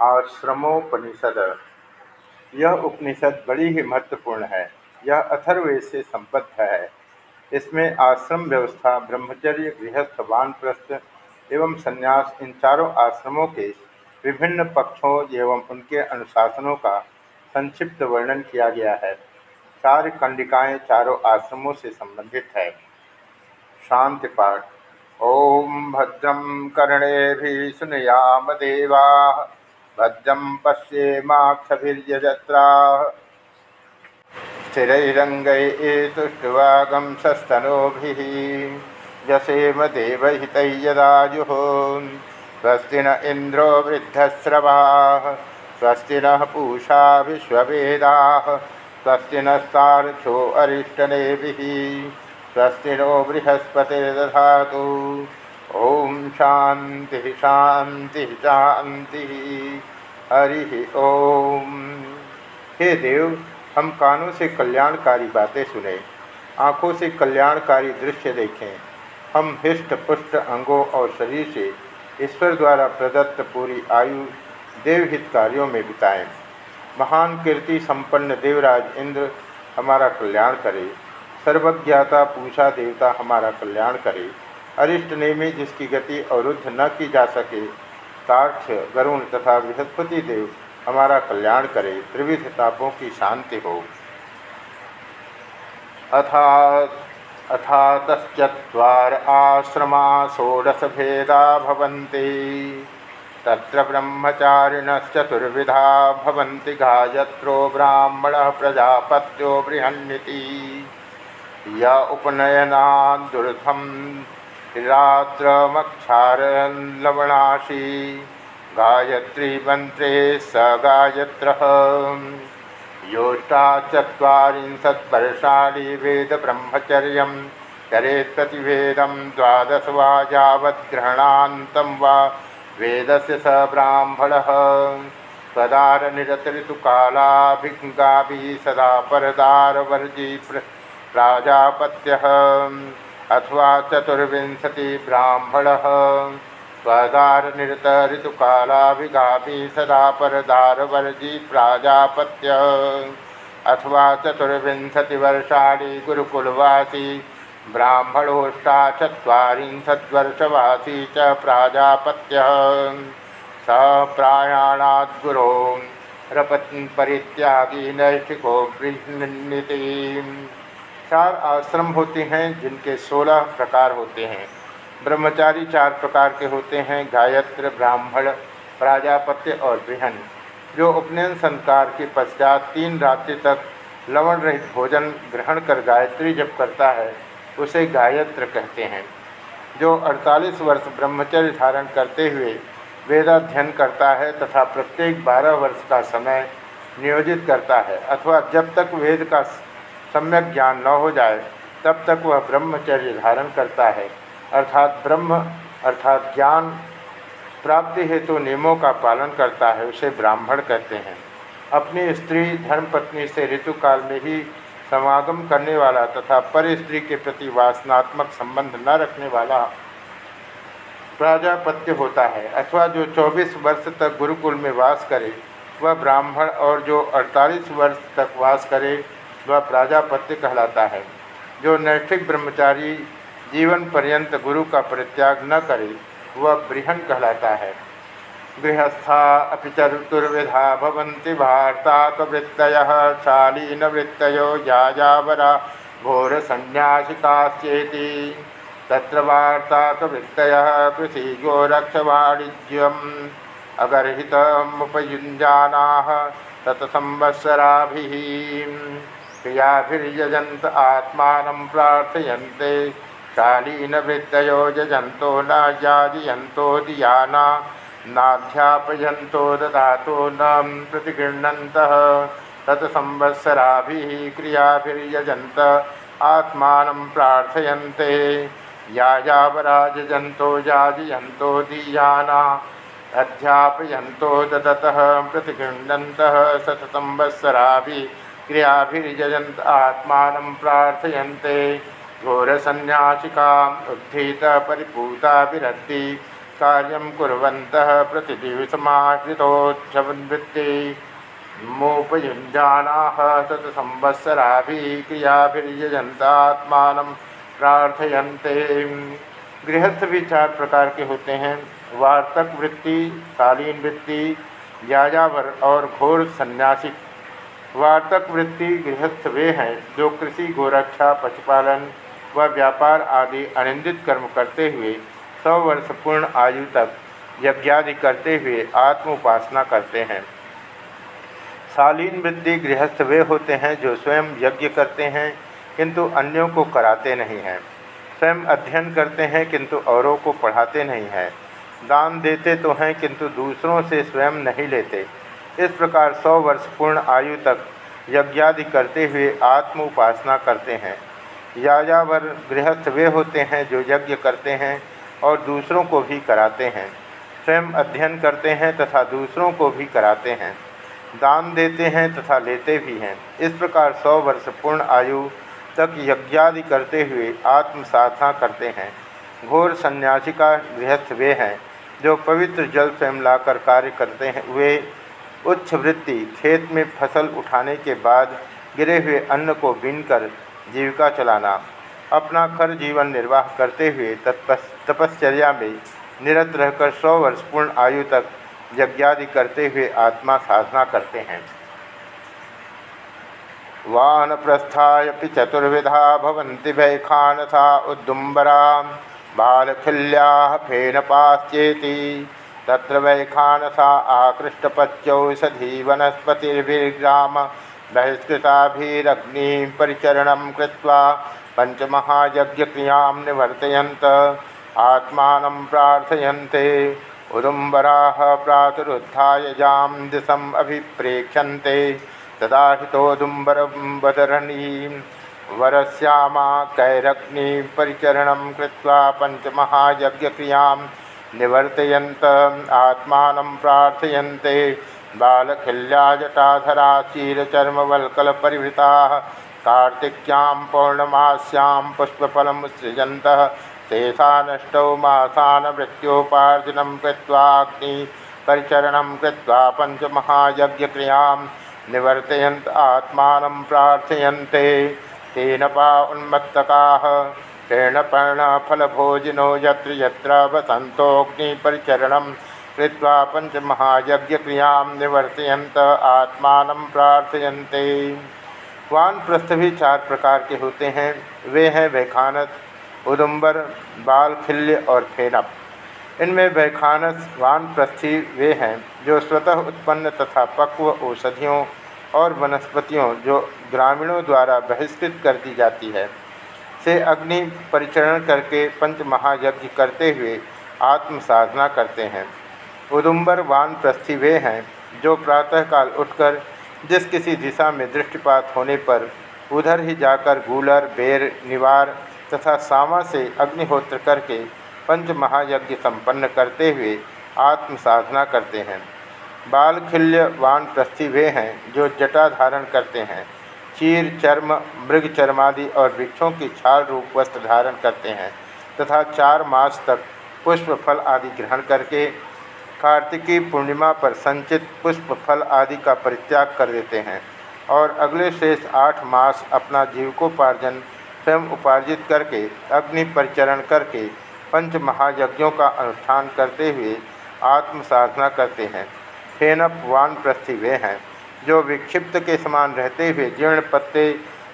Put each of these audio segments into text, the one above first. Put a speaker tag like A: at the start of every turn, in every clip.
A: आश्रमोपनिषद। यह उपनिषद बड़ी ही महत्वपूर्ण है। यह अथर्वेद से संबद्ध है। इसमें आश्रम व्यवस्था, ब्रह्मचर्य, गृहस्थ, वानप्रस्थ एवं संन्यास इन चारों आश्रमों के विभिन्न पक्षों एवं उनके अनुशासनों का संक्षिप्त वर्णन किया गया है। चार कंडिकाएँ चारों आश्रमों से संबंधित है। शांति पाठ। ओम भद्रम कर्णे भी सुनयाम देवा। भद्रम पश्येमाक्षजत्रा स्थिरैरङ्गैतुष्टुवागं सस्तनूभिः। यसेम देवहितैयदायुः स्वस्ति न इन्द्रो वृद्धश्रवाः। स्वस्ति नः पूषा विश्ववेदाः। स्वस्ति नस्तार्क्षो अरिष्टनेभिः। स्वस्ति नो बृहस्पतिर्दधातु। ओम शांति शांति शांति। हरि ओम। हे देव, हम कानों से कल्याणकारी बातें सुने, आँखों से कल्याणकारी दृश्य देखें। हम हिष्ट पुष्ट अंगों और शरीर से ईश्वर द्वारा प्रदत्त पूरी आयु देवहित कार्यों में बिताएँ। महान कीर्ति संपन्न देवराज इंद्र हमारा कल्याण करे। सर्वज्ञाता पूषा देवता हमारा कल्याण करे। अरिष्ट नेमी जिसकी गति अवरुद्ध न की जा सके ताक्ष गरुण तथा बृहस्पति देव हमारा कल्याण करे, त्रिविध तापों की शांति हो। अथा अथातश्चत्वार आश्रमा षोडशभेदा भवन्ति, तत्र ब्रह्मचारिणश्चतुर्विधा भवन्ति, गायत्रो ब्राह्मणः प्रजापत्यो बृहन्निति। य उपनयनादुर्धम् लवणाशी। गायत्री मंत्रे स गायत्र। योष्टा चुरीशत्वर्षाणी वेद ब्रह्मचर्य चरेत् प्रतिवेदं द्वादश वा यावद्ग्रहणान्तं वा वेदस्य स ब्राह्मणः। स्वदारनिरतऋतुकालाभिगाभिः सदा परदारवर्जी प्राजापत्यः अथवा चतुर्विंशति ब्राह्मण। स्वदार निरत ऋतुकालाभिगामी सदा परदारवर्जी प्राजापत्य। अथवा चतुर्विंशति वर्षाणी गुरुकुलवासी ब्राह्मणोष्टा चुरीशद्वर्षवासी च प्राजापत्य। स प्रायाणाद्गुरो रपन् परित्यागी नैष्ठिको गृह्णीति चार आश्रम होते हैं, जिनके सोलह प्रकार होते हैं। ब्रह्मचारी चार प्रकार के होते हैं, गायत्र, ब्राह्मण, प्राजापत्य और बृहन, जो उपनयन संस्कार के पश्चात तीन रात्रि तक लवण रहित भोजन ग्रहण कर गायत्री जप करता है, उसे गायत्र कहते हैं। जो 48 वर्ष ब्रह्मचर्य धारण करते हुए वेदाध्ययन करता है तथा प्रत्येक 12 वर्ष का समय नियोजित करता है, अथवा जब तक वेद का सम्यक ज्ञान न हो जाए, तब तक वह ब्रह्मचर्य धारण करता है। अर्थात ब्रह्म, अर्थात ज्ञान प्राप्ति हेतु तो नियमों का पालन करता है, उसे ब्राह्मण कहते हैं। अपनी स्त्री धर्मपत्नी से ऋतुकाल में ही समागम करने वाला तथा पर स्त्री के प्रति वासनात्मक संबंध न रखने वाला प्राजापत्य होता है, अथवा जो 24 वर्ष तक गुरुकुल में वास करे, वह ब्राह्मण और जो 48 वर्ष तक वास करे वह प्राजापत्य कहलाता है, जो नैष्ठिक ब्रह्मचारी जीवन पर्यंत गुरु का परित्याग न करे, वह बृहन कहलाता है। गृहस्था अभी चतुर्विधा भवन्ति वार्ताकवृत्तय शालीन वृत्तयो याजावरा, घोर संन्यासिकाश्चेति तत्र वार्ताकवृत्तय कृषि गोरक्षवाणिज्यम अगर्हितमुपयुञ्जानाः तत्संवत्सराभिः क्रियाभिर्यजंत आत्मा प्रार्थयन्ते। शालीनवृत्तयो यजंतो न याजयन्तो दियाना, नाध्यापयन्तो ददातो न प्रतिगृह्णन्तः। तत्संवत्सराभिः क्रियाभिर्यजन्त आत्मानं प्रार्थयन्ते। यायावराजयन्तो याजयन्तो दीयाना, अध्यापयन्तो ददतः प्रतिगृह्णन्तः। शतसंवत्सराभिः क्रियाभिर्यजंत आत्मा प्रार्थयन्ते घोरसन्यासिका उद्धीत परिपूता विरद्दी कार्य कुर्वन्तः प्रतिदिवसमाश्रितोत्सववृत्ति मोपयुञ्जानाः शतसंवत्सराभिः क्रियाभिर्यजन्तात्मानं प्रार्थयन्ते। गृहस्थ भी चार प्रकार के होते हैं। वार्तक वृत्ति शालीन वृत्ति याजावर और घोर संन्यासिक वार्तक वृत्ति गृहस्थ वे हैं, जो कृषि, गोरक्षा, पशुपालन व व्यापार आदि अनिंदित कर्म करते हुए सौ वर्ष पूर्ण आयु तक यज्ञादि करते हुए आत्म उपासना करते हैं। शालीन वृत्ति गृहस्थ वे होते हैं, जो स्वयं यज्ञ करते हैं, किंतु अन्यों को कराते नहीं हैं। स्वयं अध्ययन करते हैं, किंतु औरों को पढ़ाते नहीं हैं। दान देते तो हैं, किंतु दूसरों से स्वयं नहीं लेते। इस प्रकार सौ वर्ष पूर्ण आयु तक यज्ञादि करते हुए आत्म उपासना करते हैं। याजावर गृहस्थ वे होते हैं जो यज्ञ करते हैं और दूसरों को भी कराते हैं। स्वयं अध्ययन करते हैं तथा दूसरों को भी कराते हैं। दान देते हैं तथा लेते भी हैं। इस प्रकार सौ वर्ष पूर्ण आयु तक यज्ञादि करते हुए आत्म साधना करते हैं। घोर सन्यासी का गृहस्थ वे हैं, जो पवित्र जल स्वयं लाकर कार्य करते हैं। वे उच्च वृत्ति खेत में फ़सल उठाने के बाद गिरे हुए अन्न को बीनकर जीविका चलाना, अपना खर जीवन निर्वाह करते हुए तपश्चर्या में निरत रहकर सौ वर्ष पूर्ण आयु तक यज्ञादि करते हुए आत्मा साधना करते हैं। वान प्रस्था चतुर्विधा भवन्ति वैखानसा उद्दुम्बरा बालखिल्या फेनपाश्चेति तत्र वैखानसा आकृष्टपत्यौषधी वनस्पतिर्भिर्ग्राम बहिष्कृताभिरग्नि परिचरणं कृत्वा पञ्चमहायज्ञक्रियाँ निवर्तयन्त। आत्मानं प्रार्थयन्ते। उदुम्बराः प्रातरुत्थाय जां दिशम् अभिप्रेक्ष्यन्ते। तदा हितोदुम्बरं वदरणीं। वरश्यामा कैरग्नि कृत्वा पंचमहायज्ञक्रियाँ निवर्तयन्त आत्मानं प्रार्थयन्ते। बालखिल्या जटाधरा क्षीरचर्मवल्कलपरिवृताः कार्तिक्यां पौर्णमास्यां पुष्पफलमुत्सृजन्तः शेषानष्टौ मासान मृत्योपार्जनं कृत्वाग्नि परिचरणं कृत्वा पञ्चमहायज्ञक्रियाँ निवर्तयन्त आत्मानं प्रार्थयन्ते। तेन पा उन्मत्तका। फलभोजिनो यत्र यत्र वसन्तोऽग्निपरिचरणं कृत्वा पंचमहायज्ञक्रियाँ निवर्तयन्त आत्मानं प्रार्थयन्ते। वानप्रस्थ भी चार प्रकार के होते हैं। वे हैं वैखानस, उदुम्बर, बालखिल्य और फेनप। इनमें वैखानस, वान वानप्रस्थी वे हैं जो स्वतः उत्पन्न तथा पक्व औषधियों और वनस्पतियों जो ग्रामीणों द्वारा बहिष्कृत कर दी जाती है। से अग्नि परिचरण करके पंच महायज्ञ करते हुए आत्म साधना करते हैं। उदुम्बर वान प्रस्थि वे हैं, जो प्रातःकाल उठकर जिस किसी दिशा में दृष्टिपात होने पर उधर ही जाकर गूलर, बेर, निवार तथा सामा से अग्निहोत्र करके पंच महायज्ञ संपन्न करते हुए आत्म साधना करते हैं। बालखिल्य वान प्रस्थि वे हैं, जो जटा धारण करते हैं। चीर, चर्म, मृग, चर्मादि और वृक्षों की छाल रूप वस्त्र धारण करते हैं तथा चार मास तक पुष्प फल आदि ग्रहण करके कार्तिकी पूर्णिमा पर संचित पुष्प फल आदि का परित्याग कर देते हैं और अगले शेष आठ मास अपना जीविकोपार्जन स्वयं उपार्जित करके, अग्नि परिचरण करके, पंच महायज्ञों का अनुष्ठान करते हुए आत्म साधना करते हैं। फेनप वान प्रस्थि वे हैं। जो विक्षिप्त के समान रहते हुए जीर्ण पत्ते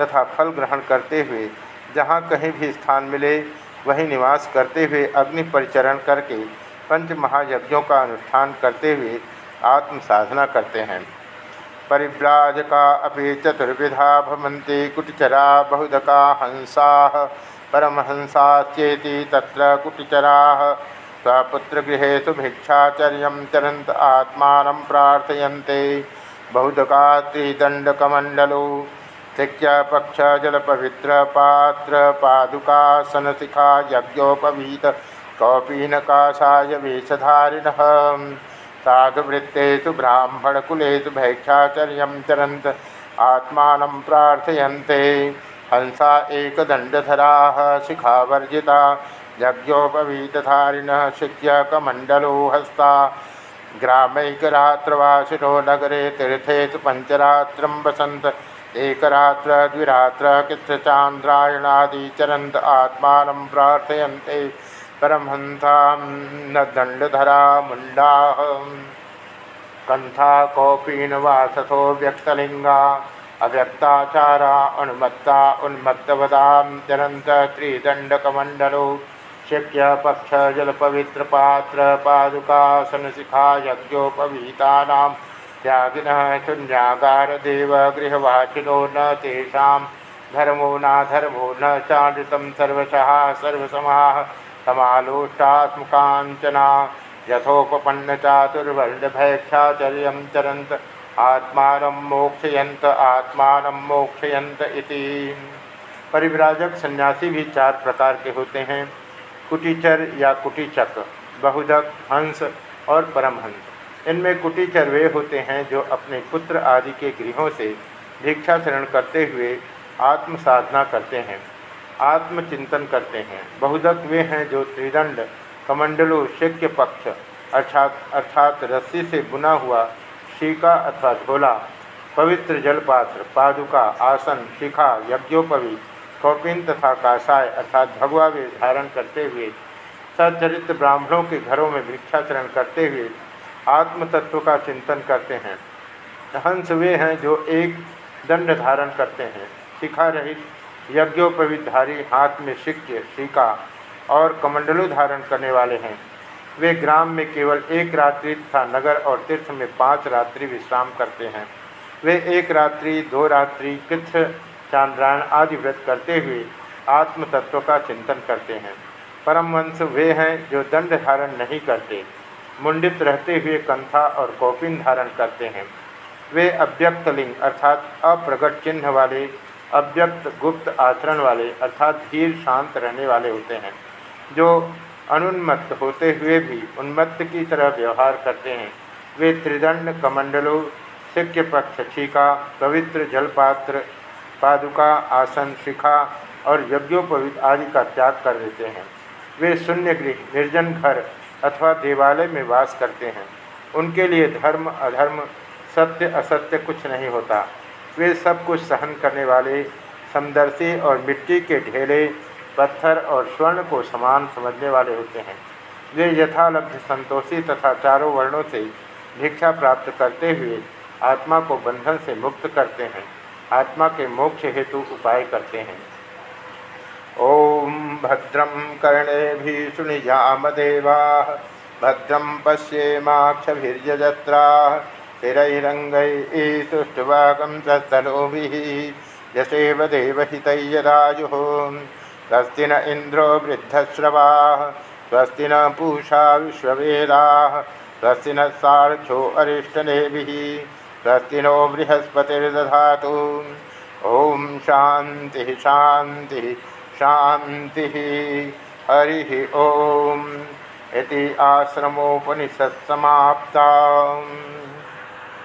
A: तथा फल ग्रहण करते हुए जहाँ कहीं भी स्थान मिले, वहीं निवास करते हुए अग्नि परिचरण करके पंच महायज्ञों का अनुष्ठान करते हुए आत्म साधना करते हैं। परिव्राजका अभी चतुर्विधा भवंती कुटिचरा बहुधका हंसा परमहंसाचेति तत्र कुटिचरा। स्वपुत्रगृहेषु भिक्षाचर्य चरंत आत्मा प्रार्थयन्ते। बहुधका त्रिदंडकमंडलो पक्ष जल पवित्र पात्र पादुका सनशिखा यज्ञोपवीत, कौपीनकाशाय वेशधारिण। साधुवृत्तेषु ब्राह्मणकुलेषु भैक्षाचर्य चरंत आत्मा प्रार्थयन्ते। हंसा एकदंडधरा शिखावर्जिता, यज्ञोपवीतधारिण शिष्यकमण्डलो हस्ता ग्रामैकरात्रवासिनो नगरे तीर्थे पंचरात्रं वसन्त, एकरात्र, द्विरात्र कृच्छचान्द्रायणादिचरन्त आत्मानं प्रार्थयन्ते। परमहंसां न दण्डधरा मुण्डाः कन्था कौपीनवासथो व्यक्तलिङ्गा, अव्यक्ताचारा उन्मत्ता उन्मत्तवदां चरन्त त्रिदण्डकमण्डलो। शक्य पक्ष जलपवित्रपात्र पादुकासनशिखा यज्ञोपवीतानां त्यागिनः शून्यागारदेव गृहवाचिनो न तेषां। धर्मो नाधर्मो न चाण्डितं सर्वशः सर्वसमाः। समालोष्टात्मकाञ्चना यथोपपन्नचातुर्वर्णभैक्षाचर्यं चरन्त आत्मानं मोक्षयंत आत्मानं मोक्षयंत परिव्राजक सन्यासी भी चार प्रकार के होते हैं। कुटीचर या कुटीचक बहुधक हंस और परमहंस इनमें कुटीचर वे होते हैं जो अपने पुत्र आदि के गृहों से भिक्षा शरण करते हुए आत्म साधना करते हैं, आत्मचिंतन करते हैं। बहुधक वे हैं जो त्रिदंड, कमंडलो शक्य पक्ष, अर्थात अर्थात रस्सी से बुना हुआ शीका अथवा झोला, पवित्र जलपात्र, पादुका, आसन, शिखा यज्ञोपवी कौपिन तथा कासाय अर्थात भगवा वे धारण करते हुए सचरित्र ब्राह्मणों के घरों में भिक्षाचरण करते हुए आत्म तत्व का चिंतन करते हैं। हंस वे हैं जो एक दंड धारण करते हैं। शिखा रहित यज्ञोपविधारी हाथ में शिक्य, शीका और कमंडलू धारण करने वाले हैं। वे ग्राम में केवल एक रात्रि तथा नगर और तीर्थ में पाँच रात्रि विश्राम करते हैं। वे एक रात्रि, दो रात्रि कृथ चांद्रायण आदि व्रत करते हुए आत्म तत्व का चिंतन करते हैं। परम वंश वे हैं जो दंड धारण नहीं करते, मुंडित रहते हुए कंथा और कौपिन धारण करते हैं। वे अव्यक्त लिंग अर्थात अप्रगट चिन्ह वाले, अव्यक्त गुप्त आचरण वाले अर्थात धीर शांत रहने वाले होते हैं, जो अनुन्मत्त होते हुए भी उन्मत्त की तरह व्यवहार करते हैं। वे त्रिदंड कमंडलों सिक्य पक्ष छिका, पवित्र जलपात्र पादुका, आसन, शिखा और यज्ञोपवित आदि का त्याग कर देते हैं। वे शून्य गृह, निर्जन घर अथवा देवालय में वास करते हैं। उनके लिए धर्म, अधर्म, सत्य, असत्य कुछ नहीं होता। वे सब कुछ सहन करने वाले समदर्शी और मिट्टी के ढेले, पत्थर और स्वर्ण को समान समझने वाले होते हैं। वे यथालब्ध संतोषी तथा चारों वर्णों से भिक्षा प्राप्त करते हुए आत्मा को बंधन से मुक्त करते हैं। आत्मा के मोक्ष हेतु उपाय करते हैं। ओम भद्रम कर्णे भी सुनिजाम देवा भद्रम पश्येमाक्षजत्रा स्थिरंगुष्टवागम सत्तनोभि यशेव देवहितयदायु स्वस्ति न इंद्रो वृद्धश्रवा, स्वस्ति न पूषा विश्ववेदा, स्वस्ति न साक्षो अरिष्टनेभि। स्वस्ति नो बृहस्पतिर्दधा ओम शांति शांति शांति हरि ओम। इति आश्रमोपनिषत् समाप्ता